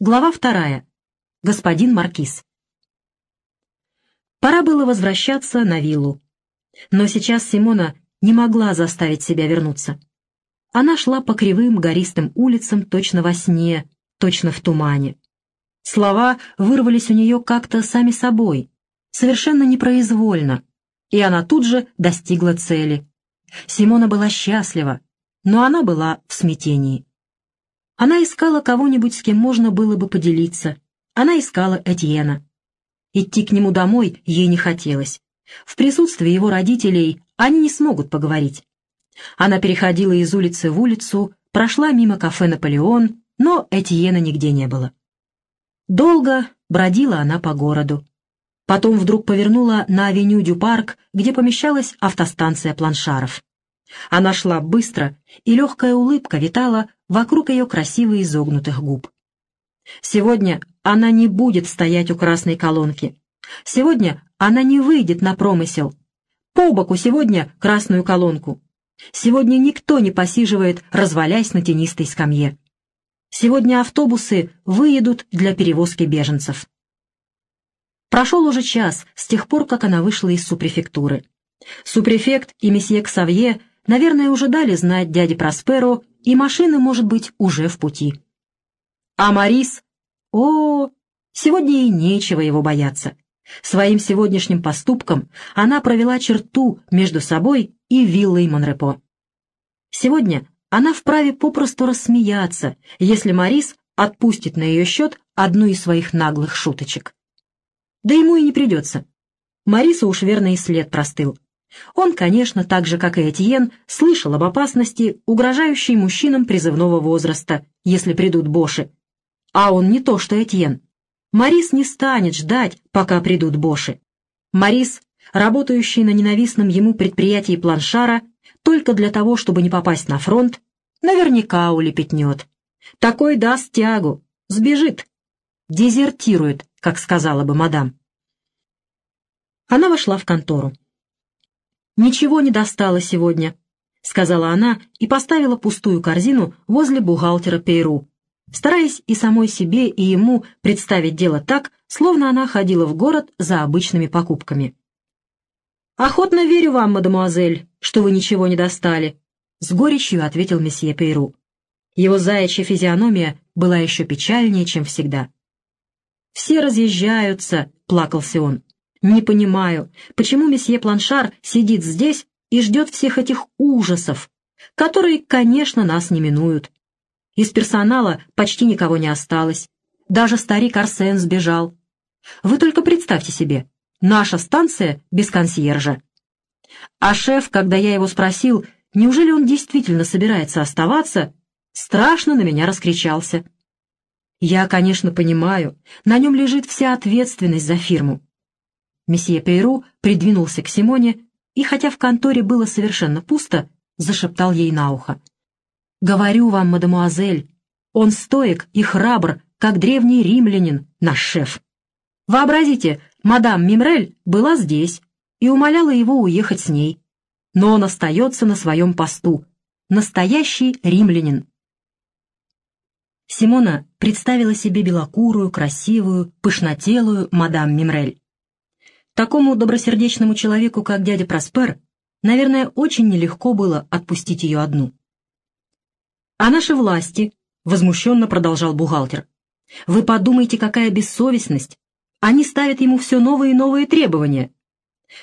Глава вторая. Господин Маркиз. Пора было возвращаться на виллу. Но сейчас Симона не могла заставить себя вернуться. Она шла по кривым гористым улицам точно во сне, точно в тумане. Слова вырвались у нее как-то сами собой, совершенно непроизвольно, и она тут же достигла цели. Симона была счастлива, но она была в смятении. Она искала кого-нибудь, с кем можно было бы поделиться. Она искала Этьена. Идти к нему домой ей не хотелось. В присутствии его родителей они не смогут поговорить. Она переходила из улицы в улицу, прошла мимо кафе «Наполеон», но Этьена нигде не было. Долго бродила она по городу. Потом вдруг повернула на авеню Дю-Парк, где помещалась автостанция планшаров. Она шла быстро, и легкая улыбка витала вокруг ее красиво изогнутых губ. Сегодня она не будет стоять у красной колонки. Сегодня она не выйдет на промысел. По боку сегодня красную колонку. Сегодня никто не посиживает, развалясь на тенистой скамье. Сегодня автобусы выедут для перевозки беженцев. Прошел уже час с тех пор, как она вышла из супрефектуры. Супрефект и месье Ксавье Наверное, уже дали знать дяде Просперо, и машина, может быть, уже в пути. А Марис... О, сегодня ей нечего его бояться. Своим сегодняшним поступком она провела черту между собой и виллой Монрепо. Сегодня она вправе попросту рассмеяться, если Марис отпустит на ее счет одну из своих наглых шуточек. Да ему и не придется. Мариса уж верно и след простыл. Он, конечно, так же, как и Этьен, слышал об опасности, угрожающей мужчинам призывного возраста, если придут боши. А он не то, что Этьен. Марис не станет ждать, пока придут боши. Марис, работающий на ненавистном ему предприятии Планшара, только для того, чтобы не попасть на фронт, наверняка улепетнет. Такой даст тягу, сбежит, дезертирует, как сказала бы мадам. Она вошла в контору. «Ничего не достала сегодня», — сказала она и поставила пустую корзину возле бухгалтера Пейру, стараясь и самой себе, и ему представить дело так, словно она ходила в город за обычными покупками. «Охотно верю вам, мадемуазель, что вы ничего не достали», — с горечью ответил месье Пейру. Его заячья физиономия была еще печальнее, чем всегда. «Все разъезжаются», — плакался он. Не понимаю, почему месье Планшар сидит здесь и ждет всех этих ужасов, которые, конечно, нас не минуют. Из персонала почти никого не осталось. Даже старик Арсен сбежал. Вы только представьте себе, наша станция без консьержа. А шеф, когда я его спросил, неужели он действительно собирается оставаться, страшно на меня раскричался. Я, конечно, понимаю, на нем лежит вся ответственность за фирму. Месье Пейру придвинулся к Симоне и, хотя в конторе было совершенно пусто, зашептал ей на ухо. «Говорю вам, мадемуазель, он стоек и храбр, как древний римлянин, наш шеф. Вообразите, мадам Мимрель была здесь и умоляла его уехать с ней. Но он остается на своем посту. Настоящий римлянин». Симона представила себе белокурую, красивую, пышнотелую мадам Мимрель. Такому добросердечному человеку, как дядя Проспер, наверное, очень нелегко было отпустить ее одну. «А наши власти?» — возмущенно продолжал бухгалтер. «Вы подумайте, какая бессовестность! Они ставят ему все новые и новые требования.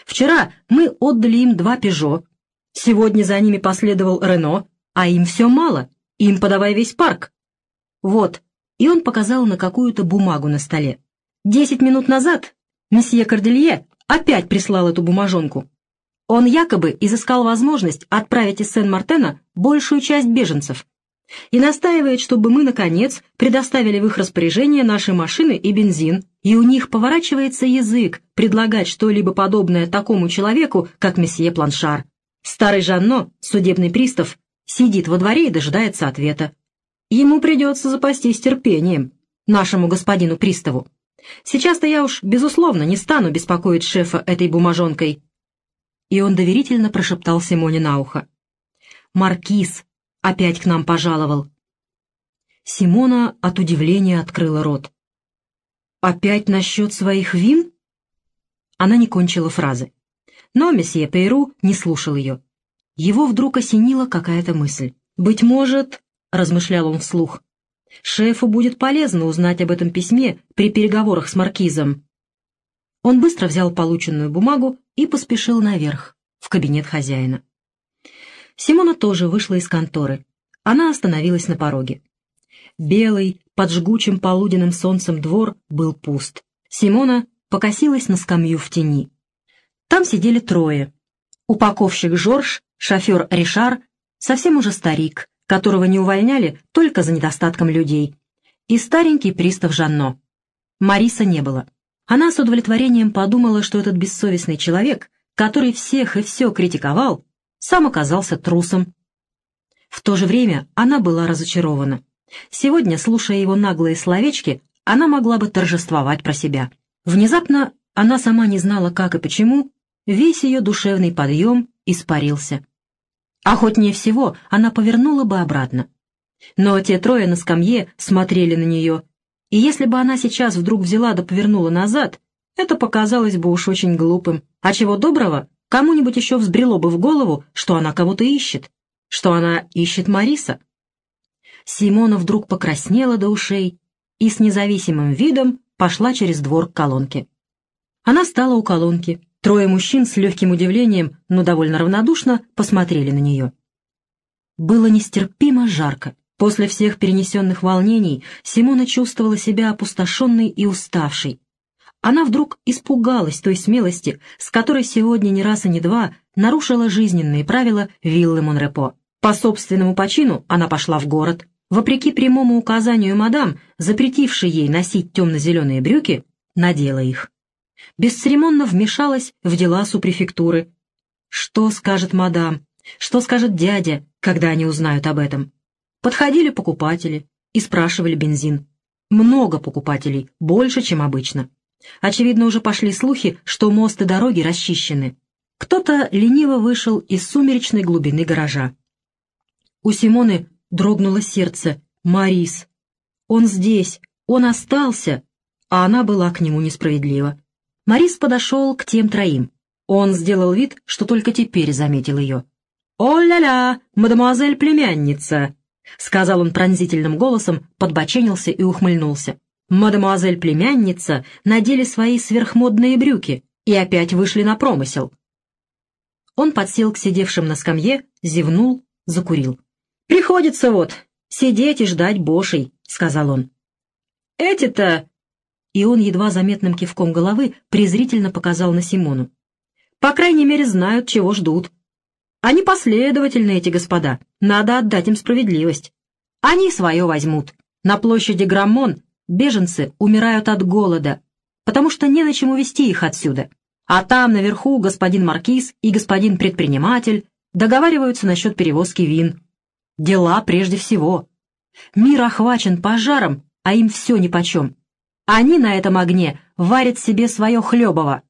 Вчера мы отдали им два «Пежо», сегодня за ними последовал «Рено», а им все мало, им подавай весь парк. Вот, и он показал на какую-то бумагу на столе. Десять минут назад Месье Корделье опять прислал эту бумажонку. Он якобы изыскал возможность отправить из Сен-Мартена большую часть беженцев и настаивает, чтобы мы, наконец, предоставили в их распоряжение наши машины и бензин, и у них поворачивается язык предлагать что-либо подобное такому человеку, как месье Планшар. Старый Жанно, судебный пристав, сидит во дворе и дожидается ответа. Ему придется запастись терпением, нашему господину приставу. Сейчас-то я уж, безусловно, не стану беспокоить шефа этой бумажонкой. И он доверительно прошептал Симоне на ухо. «Маркиз опять к нам пожаловал». Симона от удивления открыла рот. «Опять насчет своих вин?» Она не кончила фразы. Но месье Пейру не слушал ее. Его вдруг осенила какая-то мысль. «Быть может, — размышлял он вслух, — шефу будет полезно узнать об этом письме при переговорах с маркизом». Он быстро взял полученную бумагу и поспешил наверх, в кабинет хозяина. Симона тоже вышла из конторы. Она остановилась на пороге. Белый, под жгучим полуденным солнцем двор был пуст. Симона покосилась на скамью в тени. Там сидели трое. Упаковщик Жорж, шофер Ришар, совсем уже старик, которого не увольняли только за недостатком людей, и старенький пристав Жанно. Мариса не было. Она с удовлетворением подумала, что этот бессовестный человек, который всех и все критиковал, сам оказался трусом. В то же время она была разочарована. Сегодня, слушая его наглые словечки, она могла бы торжествовать про себя. Внезапно она сама не знала, как и почему, весь ее душевный подъем испарился. Охотнее всего она повернула бы обратно. Но те трое на скамье смотрели на нее, и если бы она сейчас вдруг взяла да повернула назад, это показалось бы уж очень глупым. А чего доброго, кому-нибудь еще взбрело бы в голову, что она кого-то ищет, что она ищет Мариса. Симона вдруг покраснела до ушей и с независимым видом пошла через двор к колонке. Она стала у колонки, Трое мужчин с легким удивлением, но довольно равнодушно, посмотрели на нее. Было нестерпимо жарко. После всех перенесенных волнений Симона чувствовала себя опустошенной и уставшей. Она вдруг испугалась той смелости, с которой сегодня не раз и не два нарушила жизненные правила виллы Монрепо. По собственному почину она пошла в город. Вопреки прямому указанию мадам, запретившей ей носить темно-зеленые брюки, надела их бесцеремонно вмешалась в дела супрефектуры. Что скажет мадам? Что скажет дядя, когда они узнают об этом? Подходили покупатели и спрашивали бензин. Много покупателей, больше, чем обычно. Очевидно, уже пошли слухи, что мост и дороги расчищены. Кто-то лениво вышел из сумеречной глубины гаража. У Симоны дрогнуло сердце. «Марис! Он здесь! Он остался!» А она была к нему несправедлива. Морис подошел к тем троим. Он сделал вид, что только теперь заметил ее. «О-ля-ля, мадемуазель племянница!» — сказал он пронзительным голосом, подбоченился и ухмыльнулся. Мадемуазель племянница надели свои сверхмодные брюки и опять вышли на промысел. Он подсел к сидевшим на скамье, зевнул, закурил. «Приходится вот сидеть и ждать бошей», — сказал он. «Эти-то и он едва заметным кивком головы презрительно показал на Симону. «По крайней мере, знают, чего ждут. Они последовательны, эти господа, надо отдать им справедливость. Они свое возьмут. На площади Граммон беженцы умирают от голода, потому что не на чем увезти их отсюда. А там наверху господин маркиз и господин предприниматель договариваются насчет перевозки вин. Дела прежде всего. Мир охвачен пожаром, а им все нипочем. Они на этом огне варят себе свое хлебово.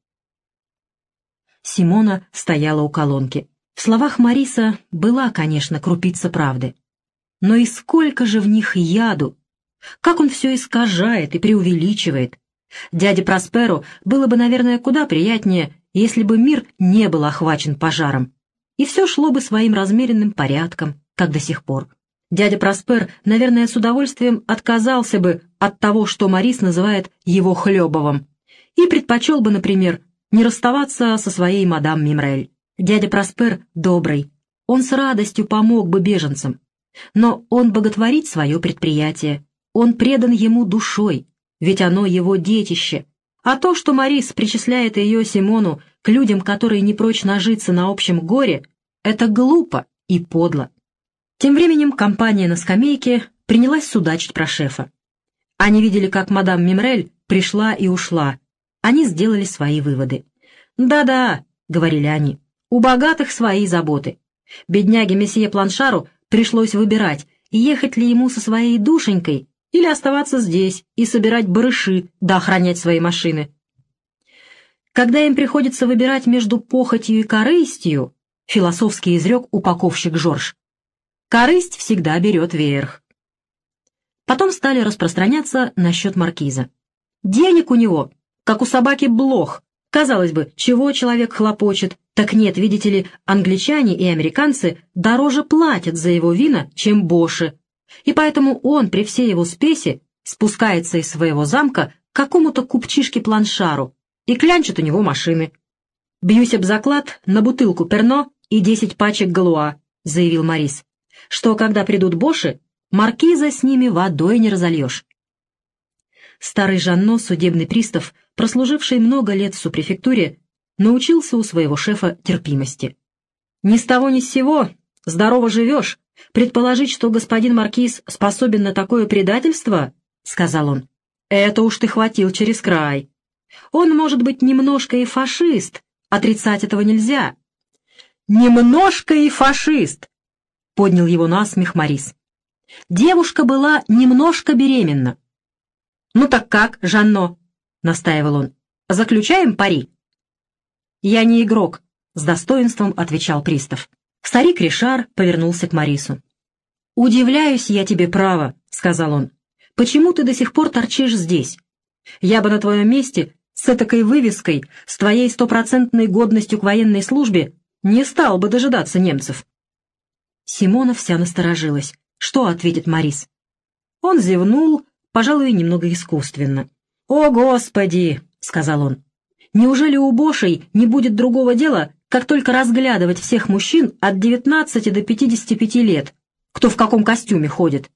Симона стояла у колонки. В словах Мариса была, конечно, крупица правды. Но и сколько же в них яду! Как он все искажает и преувеличивает! Дяде Просперу было бы, наверное, куда приятнее, если бы мир не был охвачен пожаром, и все шло бы своим размеренным порядком, как до сих пор. Дядя Проспер, наверное, с удовольствием отказался бы от того, что Марис называет его хлебовым, и предпочел бы, например, не расставаться со своей мадам Мимрель. Дядя Проспер добрый, он с радостью помог бы беженцам, но он боготворит свое предприятие, он предан ему душой, ведь оно его детище. А то, что Марис причисляет ее Симону к людям, которые не прочь нажиться на общем горе, это глупо и подло. Тем временем компания на скамейке принялась судачить про шефа. Они видели, как мадам Мимрель пришла и ушла. Они сделали свои выводы. «Да-да», — говорили они, — «у богатых свои заботы. Бедняге месье Планшару пришлось выбирать, ехать ли ему со своей душенькой или оставаться здесь и собирать барыши да охранять свои машины. Когда им приходится выбирать между похотью и корыстью, философский изрек упаковщик Жорж, Корысть всегда берет верх. Потом стали распространяться насчет маркиза. Денег у него, как у собаки блох. Казалось бы, чего человек хлопочет? Так нет, видите ли, англичане и американцы дороже платят за его вина, чем боши. И поэтому он при всей его спеси спускается из своего замка к какому-то купчишке-планшару и клянчит у него машины. «Бьюсь об заклад на бутылку перно и десять пачек галуа», — заявил Морис, «что когда придут боши, маркиза с ними водой не разольешь». Старый Жанно, судебный пристав, прослуживший много лет в супрефектуре, научился у своего шефа терпимости. «Ни с того ни с сего, здорово живешь, предположить, что господин Маркиз способен на такое предательство?» — сказал он. «Это уж ты хватил через край. Он, может быть, немножко и фашист, отрицать этого нельзя». «Немножко и фашист!» — поднял его на смех Морис. «Девушка была немножко беременна. «Ну так как, Жанно?» — настаивал он. «Заключаем пари?» «Я не игрок», — с достоинством отвечал пристав. Старик Ришар повернулся к Марису. «Удивляюсь я тебе, право», — сказал он. «Почему ты до сих пор торчишь здесь? Я бы на твоем месте с этакой вывеской, с твоей стопроцентной годностью к военной службе, не стал бы дожидаться немцев». Симона вся насторожилась. Что ответит Марис? Он зевнул, пожалуй, немного искусственно. «О, Господи!» — сказал он. «Неужели у Бошей не будет другого дела, как только разглядывать всех мужчин от 19 до 55 лет, кто в каком костюме ходит?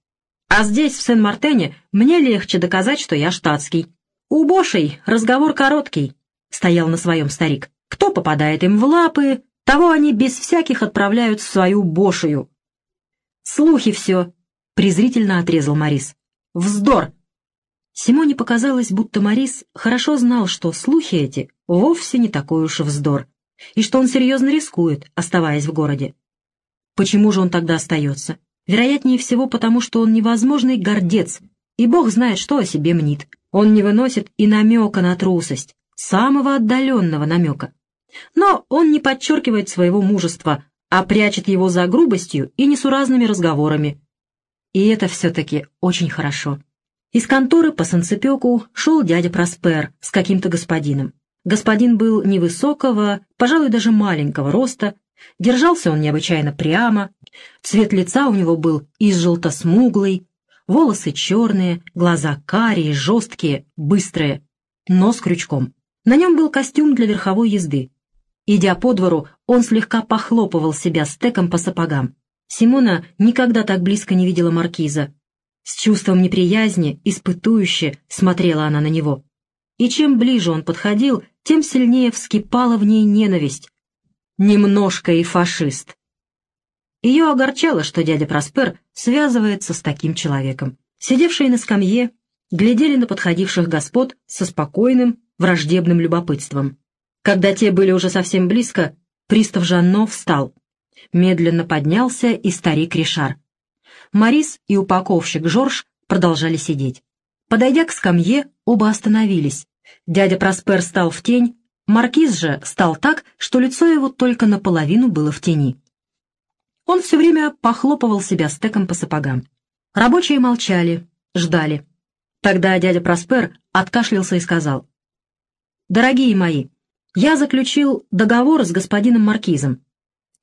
А здесь, в Сен-Мартене, мне легче доказать, что я штатский. У Бошей разговор короткий», — стоял на своем старик. «Кто попадает им в лапы, того они без всяких отправляют в свою Бошию». «Слухи все», — презрительно отрезал Морис. Вздор!» Симоне показалось, будто Морис хорошо знал, что слухи эти вовсе не такой уж вздор, и что он серьезно рискует, оставаясь в городе. Почему же он тогда остается? Вероятнее всего, потому что он невозможный гордец, и бог знает, что о себе мнит. Он не выносит и намека на трусость, самого отдаленного намека. Но он не подчеркивает своего мужества, а прячет его за грубостью и несуразными разговорами, и это все-таки очень хорошо. Из конторы по санцепеку шел дядя Проспер с каким-то господином. Господин был невысокого, пожалуй, даже маленького роста, держался он необычайно прямо, цвет лица у него был изжелто-смуглый, волосы черные, глаза карие, жесткие, быстрые, нос крючком. На нем был костюм для верховой езды. Идя по двору, он слегка похлопывал себя стеком по сапогам. Симона никогда так близко не видела маркиза. С чувством неприязни, испытующе, смотрела она на него. И чем ближе он подходил, тем сильнее вскипала в ней ненависть. Немножко и фашист. Ее огорчало, что дядя Проспер связывается с таким человеком. Сидевшие на скамье глядели на подходивших господ со спокойным, враждебным любопытством. Когда те были уже совсем близко, пристав Жанно встал — Медленно поднялся и старик Ришар. Марис и упаковщик Жорж продолжали сидеть. Подойдя к скамье, оба остановились. Дядя Проспер стал в тень, маркиз же стал так, что лицо его только наполовину было в тени. Он все время похлопывал себя стеком по сапогам. Рабочие молчали, ждали. Тогда дядя Проспер откашлялся и сказал. «Дорогие мои, я заключил договор с господином Маркизом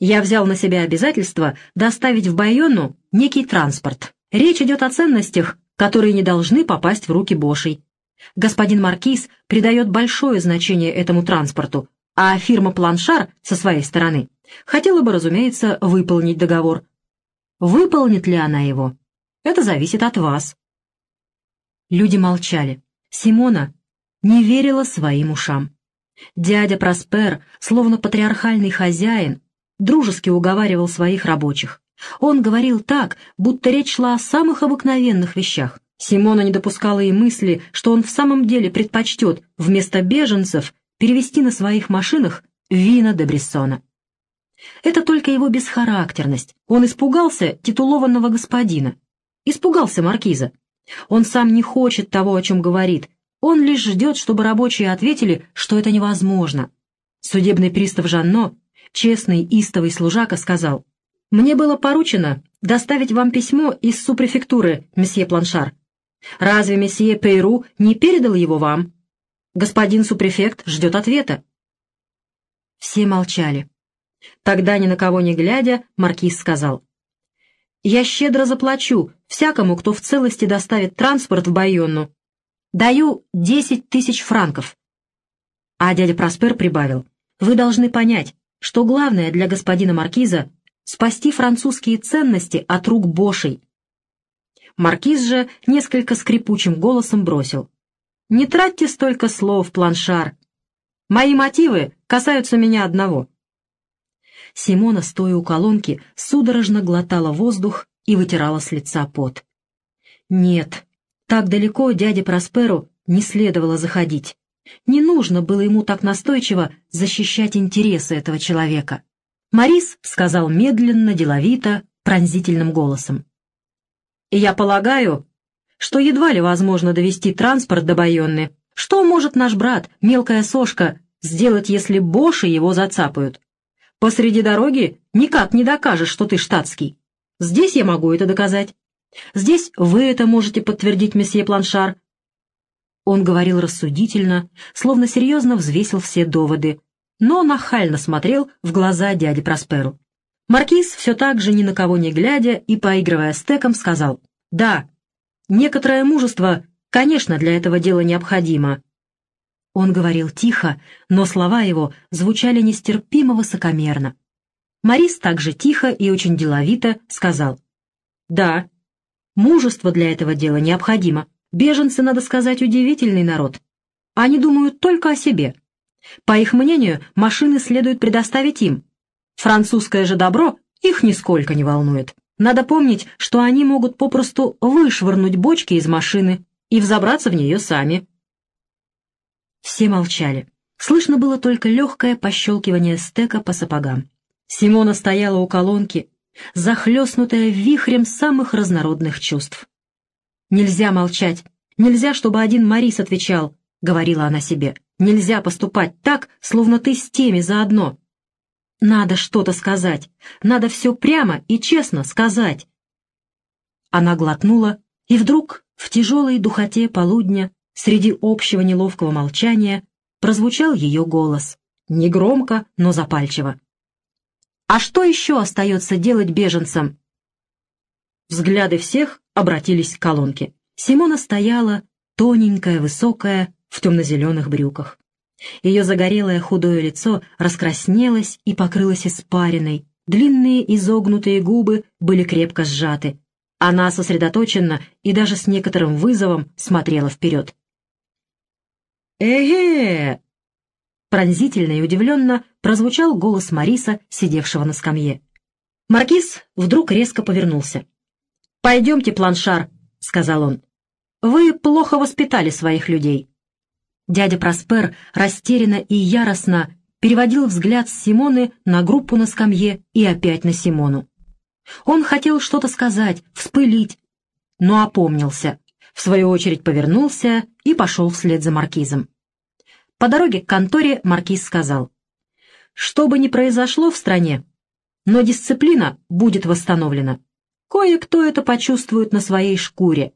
я взял на себя обязательство доставить в Байону некий транспорт. Речь идет о ценностях, которые не должны попасть в руки Бошей. Господин Маркиз придает большое значение этому транспорту, а фирма Планшар со своей стороны хотела бы, разумеется, выполнить договор. Выполнит ли она его? Это зависит от вас. Люди молчали. Симона не верила своим ушам. Дядя Проспер, словно патриархальный хозяин, дружески уговаривал своих рабочих. Он говорил так, будто речь шла о самых обыкновенных вещах. Симона не допускала и мысли, что он в самом деле предпочтет вместо беженцев перевести на своих машинах вина де Брессона. Это только его бесхарактерность. Он испугался титулованного господина. Испугался маркиза. Он сам не хочет того, о чем говорит. Он лишь ждет, чтобы рабочие ответили, что это невозможно. Судебный пристав Жанно честный истовый служака сказал, «Мне было поручено доставить вам письмо из супрефектуры, месье Планшар, Разве месье Пейру не передал его вам? Господин супрефект ждет ответа». Все молчали. Тогда, ни на кого не глядя, маркиз сказал. «Я щедро заплачу всякому, кто в целости доставит транспорт в Байонну. Даю десять тысяч франков». А дядя Проспер прибавил. «Вы должны понять, что главное для господина маркиза — спасти французские ценности от рук Бошей». Маркиз же несколько скрипучим голосом бросил. «Не тратьте столько слов, планшар. Мои мотивы касаются меня одного». Симона, стоя у колонки, судорожно глотала воздух и вытирала с лица пот. «Нет, так далеко дяде Просперу не следовало заходить. Не нужно было ему так настойчиво защищать интересы этого человека». Морис сказал медленно, деловито, пронзительным голосом. Я полагаю, что едва ли возможно довести транспорт до Байонны. Что может наш брат, мелкая сошка, сделать, если Боши его зацапают? Посреди дороги никак не докажешь, что ты штатский. Здесь я могу это доказать. Здесь вы это можете подтвердить, месье Планшар. Он говорил рассудительно, словно серьезно взвесил все доводы, но нахально смотрел в глаза дяде Просперу. Маркиз, все так же ни на кого не глядя и поигрывая стеком, сказал, «Да, некоторое мужество, конечно, для этого дела необходимо». Он говорил тихо, но слова его звучали нестерпимо высокомерно. Марис также тихо и очень деловито сказал, «Да, мужество для этого дела необходимо. Беженцы, надо сказать, удивительный народ. Они думают только о себе. По их мнению, машины следует предоставить им, Французское же добро их нисколько не волнует. Надо помнить, что они могут попросту вышвырнуть бочки из машины и взобраться в нее сами. Все молчали. Слышно было только легкое пощелкивание стека по сапогам. Симона стояла у колонки, захлестнутая вихрем самых разнородных чувств. «Нельзя молчать, нельзя, чтобы один Марис отвечал», — говорила она себе. «Нельзя поступать так, словно ты с теми заодно. Надо что-то сказать. Надо все прямо и честно сказать. Она глотнула, и вдруг в тяжелой духоте полудня, среди общего неловкого молчания, прозвучал ее голос. Негромко, но запальчиво. «А что еще остается делать беженцам?» Взгляды всех обратились к колонке. Симона стояла, тоненькая, высокая, в темно-зеленых брюках. Ее загорелое худое лицо раскраснелось и покрылось испариной, длинные изогнутые губы были крепко сжаты. Она сосредоточенно и даже с некоторым вызовом смотрела вперед. «Эге!» Пронзительно и удивленно прозвучал голос Мариса, сидевшего на скамье. Маркиз вдруг резко повернулся. «Пойдемте, планшар», — сказал он. «Вы плохо воспитали своих людей. Дядя Проспер растерянно и яростно переводил взгляд с Симоны на группу на скамье и опять на Симону. Он хотел что-то сказать, вспылить, но опомнился, в свою очередь повернулся и пошел вслед за маркизом. По дороге к конторе маркиз сказал, «Что бы ни произошло в стране, но дисциплина будет восстановлена. Кое-кто это почувствует на своей шкуре».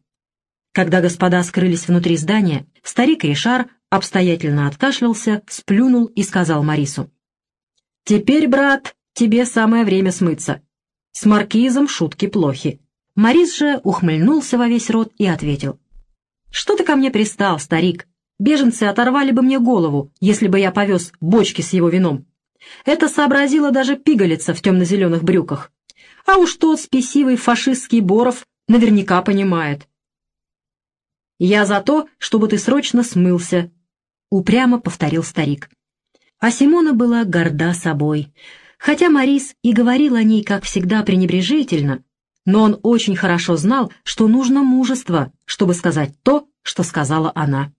Когда господа скрылись внутри здания, старик Ришар обстоятельно откашлялся, сплюнул и сказал Марису. «Теперь, брат, тебе самое время смыться. С маркизом шутки плохи». Марис же ухмыльнулся во весь рот и ответил. «Что ты ко мне пристал, старик? Беженцы оторвали бы мне голову, если бы я повез бочки с его вином. Это сообразила даже пигалица в темно-зеленых брюках. А уж тот спесивый фашистский Боров наверняка понимает. Я за то, чтобы ты срочно смылся, — упрямо повторил старик. А Симона была горда собой. Хотя Марис и говорил о ней, как всегда, пренебрежительно, но он очень хорошо знал, что нужно мужество, чтобы сказать то, что сказала она.